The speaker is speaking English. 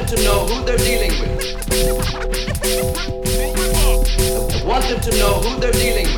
them to know who they're dealing with. I want them to know who they're dealing with.